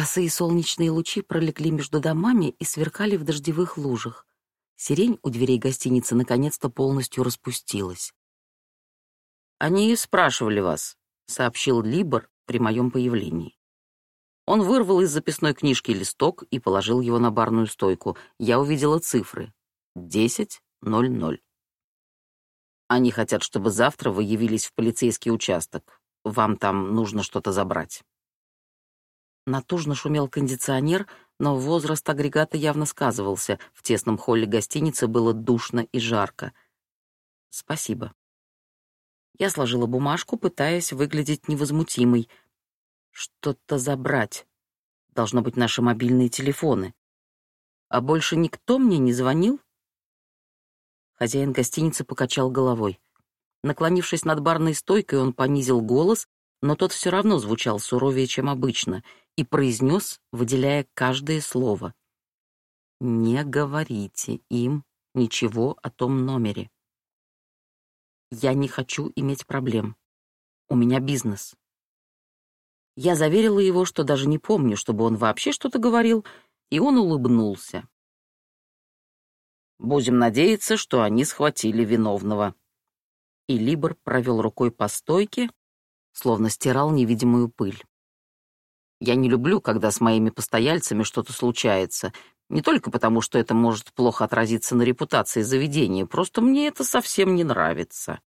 Косые солнечные лучи пролегли между домами и сверкали в дождевых лужах. Сирень у дверей гостиницы наконец-то полностью распустилась. «Они спрашивали вас», — сообщил Либор при моем появлении. Он вырвал из записной книжки листок и положил его на барную стойку. Я увидела цифры. Десять ноль ноль. Они хотят, чтобы завтра вы явились в полицейский участок. Вам там нужно что-то забрать. Натужно шумел кондиционер, но возраст агрегата явно сказывался. В тесном холле гостиницы было душно и жарко. Спасибо. Я сложила бумажку, пытаясь выглядеть невозмутимой. Что-то забрать. Должно быть наши мобильные телефоны. А больше никто мне не звонил? Хозяин гостиницы покачал головой. Наклонившись над барной стойкой, он понизил голос, но тот все равно звучал суровее, чем обычно, и произнес, выделяя каждое слово. «Не говорите им ничего о том номере. Я не хочу иметь проблем. У меня бизнес». Я заверила его, что даже не помню, чтобы он вообще что-то говорил, и он улыбнулся. «Будем надеяться, что они схватили виновного». И Либор провел рукой по стойке, словно стирал невидимую пыль. Я не люблю, когда с моими постояльцами что-то случается, не только потому, что это может плохо отразиться на репутации заведения, просто мне это совсем не нравится.